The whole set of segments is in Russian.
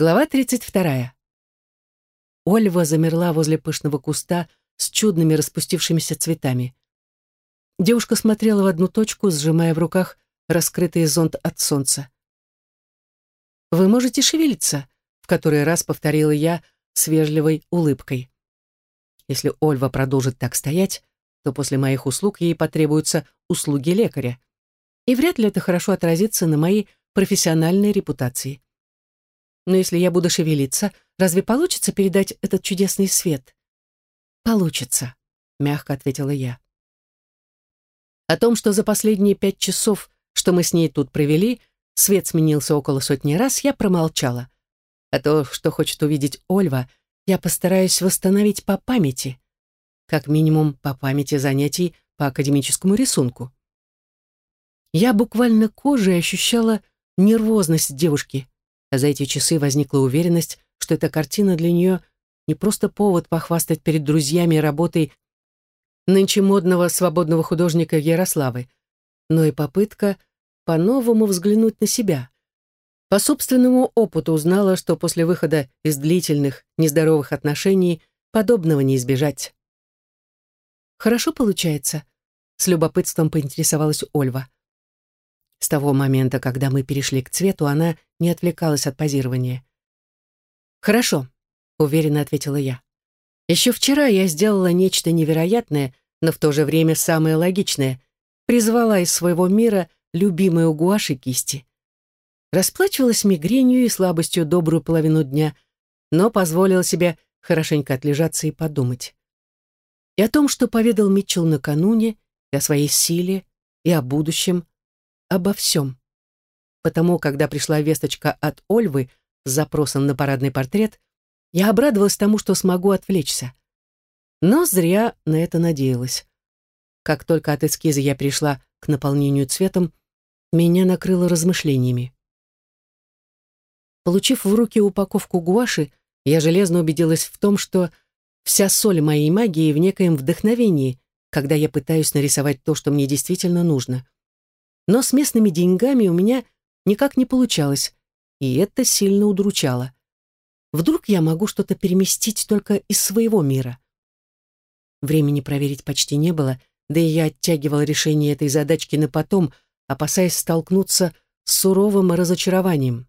Глава 32. Ольва замерла возле пышного куста с чудными распустившимися цветами. Девушка смотрела в одну точку, сжимая в руках раскрытый зонт от солнца. «Вы можете шевелиться», — в который раз повторила я с вежливой улыбкой. Если Ольва продолжит так стоять, то после моих услуг ей потребуются услуги лекаря. И вряд ли это хорошо отразится на моей профессиональной репутации. Но если я буду шевелиться, разве получится передать этот чудесный свет? Получится, мягко ответила я. О том, что за последние пять часов, что мы с ней тут провели, свет сменился около сотни раз, я промолчала. А то, что хочет увидеть Ольва, я постараюсь восстановить по памяти. Как минимум по памяти занятий по академическому рисунку. Я буквально кожей ощущала нервозность девушки, а за эти часы возникла уверенность, что эта картина для нее не просто повод похвастать перед друзьями работой нынче модного свободного художника Ярославы, но и попытка по-новому взглянуть на себя. По собственному опыту узнала, что после выхода из длительных, нездоровых отношений подобного не избежать. «Хорошо получается?» — с любопытством поинтересовалась Ольва. С того момента, когда мы перешли к цвету, она не отвлекалась от позирования. «Хорошо», — уверенно ответила я. «Еще вчера я сделала нечто невероятное, но в то же время самое логичное. Призвала из своего мира любимую гуашь кисти. Расплачивалась мигренью и слабостью добрую половину дня, но позволила себе хорошенько отлежаться и подумать. И о том, что поведал Митчелл накануне, и о своей силе, и о будущем, обо всем. Потому, когда пришла весточка от Ольвы с запросом на парадный портрет, я обрадовалась тому, что смогу отвлечься. Но зря на это надеялась. Как только от эскиза я пришла к наполнению цветом, меня накрыло размышлениями. Получив в руки упаковку гуаши, я железно убедилась в том, что вся соль моей магии в некоем вдохновении, когда я пытаюсь нарисовать то, что мне действительно нужно — но с местными деньгами у меня никак не получалось, и это сильно удручало. Вдруг я могу что-то переместить только из своего мира? Времени проверить почти не было, да и я оттягивал решение этой задачки на потом, опасаясь столкнуться с суровым разочарованием.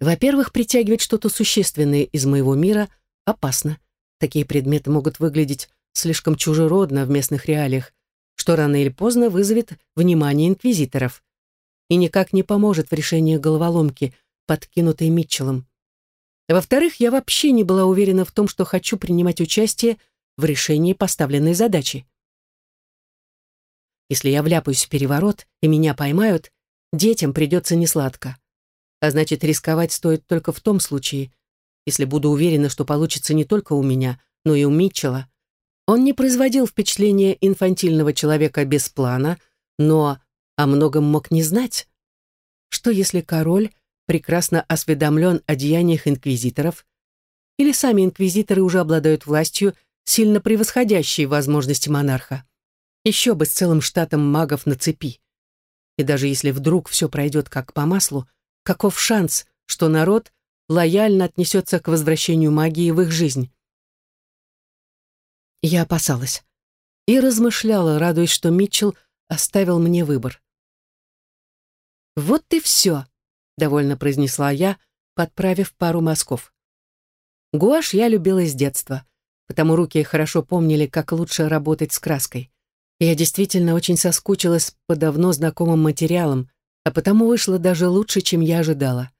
Во-первых, притягивать что-то существенное из моего мира опасно. Такие предметы могут выглядеть слишком чужеродно в местных реалиях, что рано или поздно вызовет внимание инквизиторов и никак не поможет в решении головоломки, подкинутой Митчеллом. Во-вторых, я вообще не была уверена в том, что хочу принимать участие в решении поставленной задачи. Если я вляпаюсь в переворот и меня поймают, детям придется несладко. А значит, рисковать стоит только в том случае, если буду уверена, что получится не только у меня, но и у Митчелла. Он не производил впечатления инфантильного человека без плана, но о многом мог не знать. Что если король прекрасно осведомлен о деяниях инквизиторов, или сами инквизиторы уже обладают властью, сильно превосходящей возможности монарха? Еще бы с целым штатом магов на цепи. И даже если вдруг все пройдет как по маслу, каков шанс, что народ лояльно отнесется к возвращению магии в их жизнь? Я опасалась. И размышляла, радуясь, что Митчелл оставил мне выбор. «Вот и все», — довольно произнесла я, подправив пару мазков. Гуашь я любила с детства, потому руки хорошо помнили, как лучше работать с краской. Я действительно очень соскучилась по давно знакомым материалам, а потому вышло даже лучше, чем я ожидала.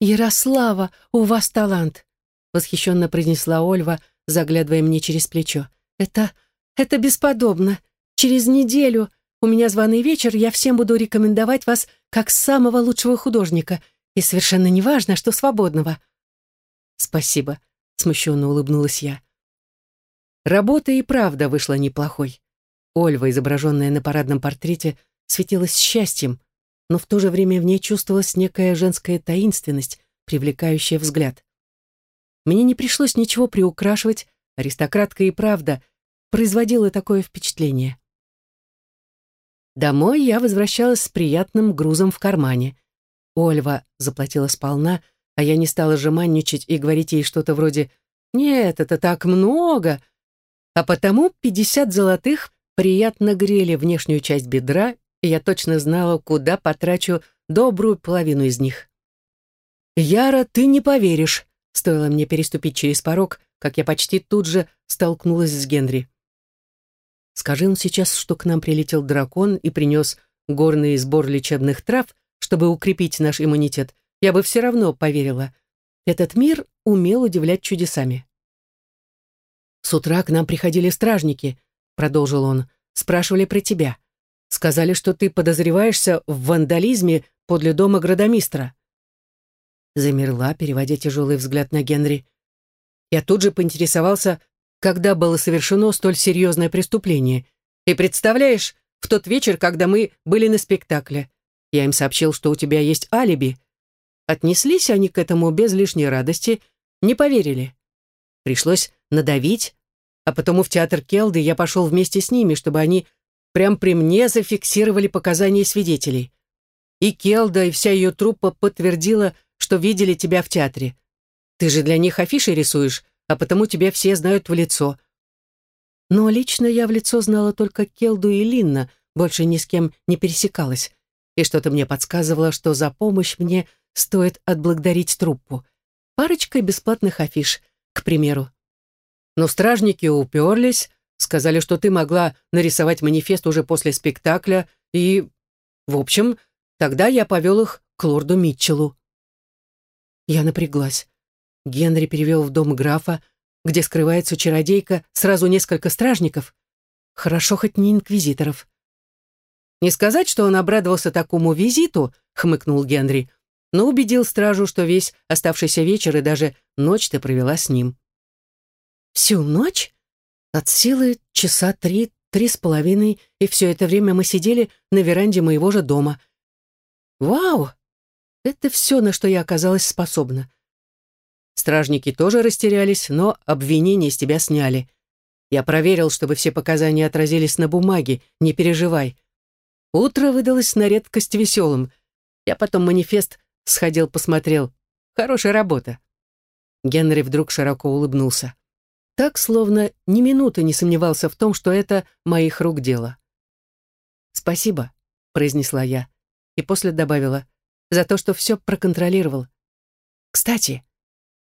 «Ярослава, у вас талант!» — восхищенно произнесла Ольва, заглядывая мне через плечо. «Это... это бесподобно. Через неделю у меня званый вечер, я всем буду рекомендовать вас как самого лучшего художника, и совершенно неважно, что свободного». «Спасибо», — смущенно улыбнулась я. Работа и правда вышла неплохой. Ольва, изображенная на парадном портрете, светилась счастьем, но в то же время в ней чувствовалась некая женская таинственность, привлекающая взгляд. Мне не пришлось ничего приукрашивать, аристократка и правда производила такое впечатление. Домой я возвращалась с приятным грузом в кармане. Ольва заплатила сполна, а я не стала жеманничать и говорить ей что-то вроде «Нет, это так много!» А потому 50 золотых приятно грели внешнюю часть бедра, и я точно знала, куда потрачу добрую половину из них. «Яра, ты не поверишь!» Стоило мне переступить через порог, как я почти тут же столкнулась с Генри. Скажи он сейчас, что к нам прилетел дракон и принес горный сбор лечебных трав, чтобы укрепить наш иммунитет, я бы все равно поверила. Этот мир умел удивлять чудесами. «С утра к нам приходили стражники», — продолжил он, — «спрашивали про тебя. Сказали, что ты подозреваешься в вандализме подле дома градомистра». Замерла, переводя тяжелый взгляд на Генри. Я тут же поинтересовался, когда было совершено столь серьезное преступление. И представляешь, в тот вечер, когда мы были на спектакле. Я им сообщил, что у тебя есть алиби. Отнеслись они к этому без лишней радости, не поверили. Пришлось надавить, а потому в театр Келды я пошел вместе с ними, чтобы они прям при мне зафиксировали показания свидетелей. И Келда, и вся ее труппа подтвердила, что видели тебя в театре. Ты же для них афиши рисуешь, а потому тебя все знают в лицо. Но лично я в лицо знала только Келду и Линна, больше ни с кем не пересекалась. И что-то мне подсказывало, что за помощь мне стоит отблагодарить труппу. Парочкой бесплатных афиш, к примеру. Но стражники уперлись, сказали, что ты могла нарисовать манифест уже после спектакля, и... В общем, тогда я повел их к лорду Митчеллу. Я напряглась. Генри перевел в дом графа, где скрывается чародейка, сразу несколько стражников. Хорошо хоть не инквизиторов. «Не сказать, что он обрадовался такому визиту», — хмыкнул Генри, но убедил стражу, что весь оставшийся вечер и даже ночь ты провела с ним. «Всю ночь? От силы часа три, три с половиной, и все это время мы сидели на веранде моего же дома. Вау! Это все, на что я оказалась способна. Стражники тоже растерялись, но обвинения с тебя сняли. Я проверил, чтобы все показания отразились на бумаге, не переживай. Утро выдалось на редкость веселым. Я потом манифест сходил, посмотрел. Хорошая работа. Генри вдруг широко улыбнулся. Так, словно ни минуты не сомневался в том, что это моих рук дело. «Спасибо», — произнесла я, и после добавила, «за то, что все проконтролировал. Кстати,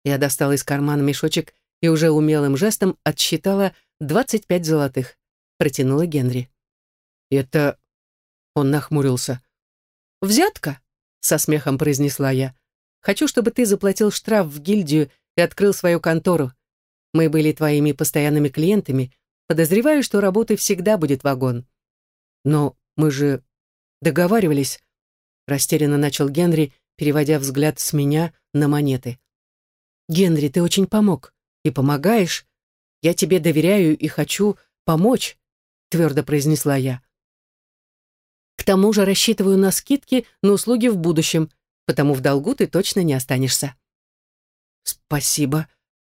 я достала из кармана мешочек и уже умелым жестом отсчитала 25 золотых. Протянула Генри. «Это...» Он нахмурился. «Взятка?» Со смехом произнесла я. «Хочу, чтобы ты заплатил штраф в гильдию и открыл свою контору. Мы были твоими постоянными клиентами. Подозреваю, что работы всегда будет вагон». «Но мы же договаривались», растерянно начал Генри, переводя взгляд с меня на монеты. Генри, ты очень помог. И помогаешь. Я тебе доверяю и хочу помочь, твердо произнесла я. К тому же рассчитываю на скидки на услуги в будущем, потому в долгу ты точно не останешься. Спасибо,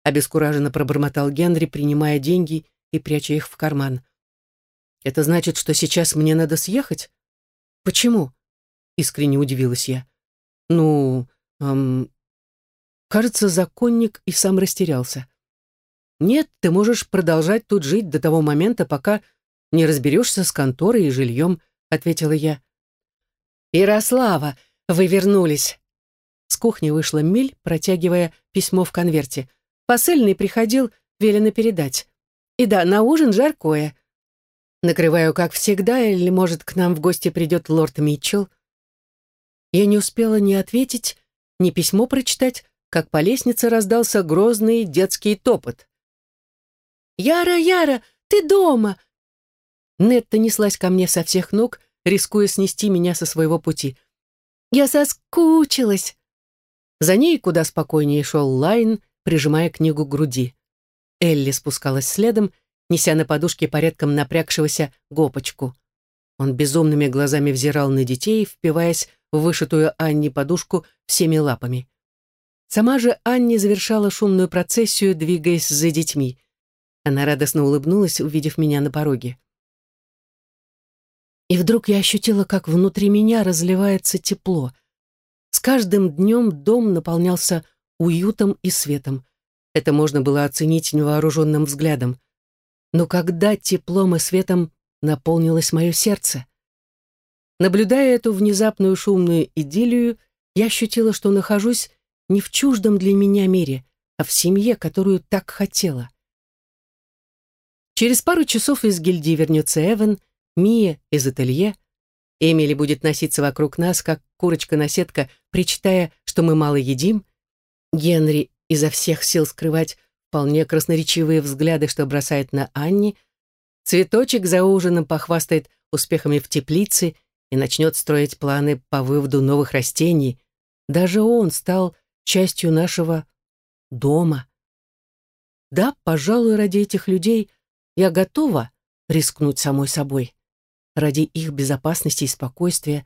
обескураженно пробормотал Генри, принимая деньги и пряча их в карман. Это значит, что сейчас мне надо съехать? Почему? Искренне удивилась я. Ну, эм, Кажется, законник и сам растерялся. «Нет, ты можешь продолжать тут жить до того момента, пока не разберешься с конторой и жильем», — ответила я. «Ярослава, вы вернулись!» С кухни вышла Миль, протягивая письмо в конверте. Посыльный приходил, велено передать. И да, на ужин жаркое. Накрываю, как всегда, или, может, к нам в гости придет лорд Митчелл. Я не успела ни ответить, ни письмо прочитать, как по лестнице раздался грозный детский топот. «Яра, Яра, ты дома!» Нетта неслась ко мне со всех ног, рискуя снести меня со своего пути. «Я соскучилась!» За ней куда спокойнее шел Лайн, прижимая книгу к груди. Элли спускалась следом, неся на подушке порядком напрягшегося гопочку. Он безумными глазами взирал на детей, впиваясь вышитую Анне подушку всеми лапами. Сама же Анни завершала шумную процессию, двигаясь за детьми. Она радостно улыбнулась, увидев меня на пороге. И вдруг я ощутила, как внутри меня разливается тепло. С каждым днем дом наполнялся уютом и светом. Это можно было оценить невооруженным взглядом. Но когда теплом и светом наполнилось мое сердце? Наблюдая эту внезапную шумную идиллию, я ощутила, что нахожусь не в чуждом для меня мире, а в семье, которую так хотела. Через пару часов из гильдии вернется Эван, Мия из ателье. Эмили будет носиться вокруг нас, как курочка-наседка, причитая, что мы мало едим. Генри изо всех сил скрывать вполне красноречивые взгляды, что бросает на Анни. Цветочек за ужином похвастает успехами в теплице и начнет строить планы по выводу новых растений. Даже он стал частью нашего дома. Да, пожалуй, ради этих людей я готова рискнуть самой собой. Ради их безопасности и спокойствия,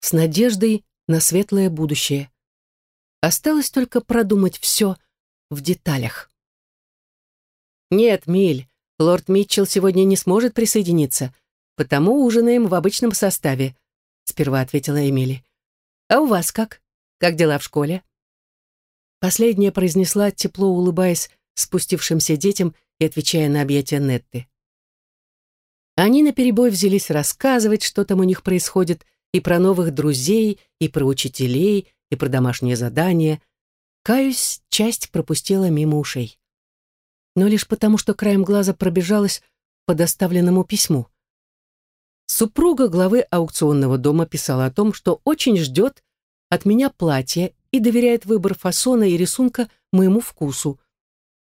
с надеждой на светлое будущее. Осталось только продумать все в деталях. «Нет, Миль, лорд Митчелл сегодня не сможет присоединиться, потому ужинаем в обычном составе», сперва ответила Эмили. «А у вас как? Как дела в школе?» Последняя произнесла, тепло улыбаясь спустившимся детям и отвечая на объятия Нетты. Они наперебой взялись рассказывать, что там у них происходит, и про новых друзей, и про учителей, и про домашние задания. Каюсь, часть пропустила мимо ушей. Но лишь потому, что краем глаза пробежалась по доставленному письму. Супруга главы аукционного дома писала о том, что очень ждет от меня платье и доверяет выбор фасона и рисунка моему вкусу.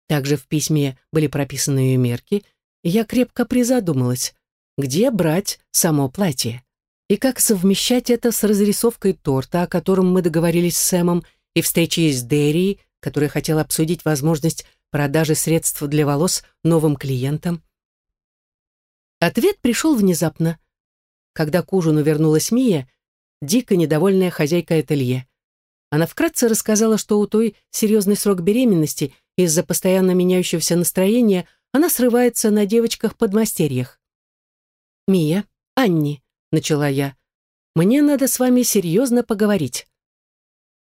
Также в письме были прописаны ее мерки, и я крепко призадумалась, где брать само платье и как совмещать это с разрисовкой торта, о котором мы договорились с Сэмом, и встречей с Дерри, которая хотела обсудить возможность продажи средств для волос новым клиентам. Ответ пришел внезапно. Когда к ужину вернулась Мия, дико недовольная хозяйка ателье. Она вкратце рассказала, что у той серьезный срок беременности – из-за постоянно меняющегося настроения она срывается на девочках-подмастерьях. «Мия, Анни», — начала я, — «мне надо с вами серьезно поговорить».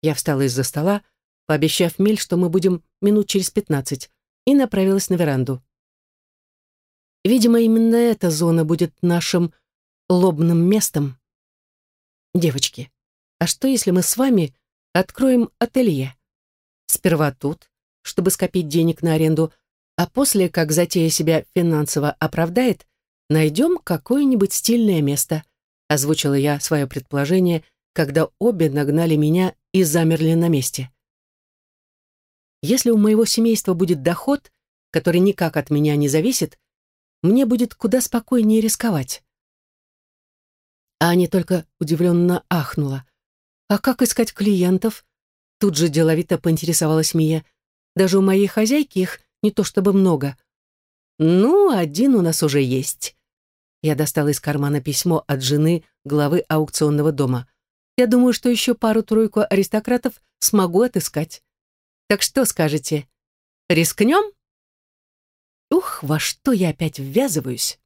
Я встала из-за стола, пообещав Миль, что мы будем минут через пятнадцать, и направилась на веранду. Видимо, именно эта зона будет нашим лобным местом. Девочки, а что, если мы с вами откроем ателье? Сперва тут, чтобы скопить денег на аренду, а после, как затея себя финансово оправдает, найдем какое-нибудь стильное место», озвучила я свое предположение, когда обе нагнали меня и замерли на месте. «Если у моего семейства будет доход, который никак от меня не зависит, мне будет куда спокойнее рисковать». Аня только удивленно ахнула. «А как искать клиентов?» Тут же деловито поинтересовалась Мия. Даже у моей хозяйки их не то чтобы много. Ну, один у нас уже есть. Я достала из кармана письмо от жены главы аукционного дома. Я думаю, что еще пару-тройку аристократов смогу отыскать. Так что скажете? Рискнем? Ух, во что я опять ввязываюсь?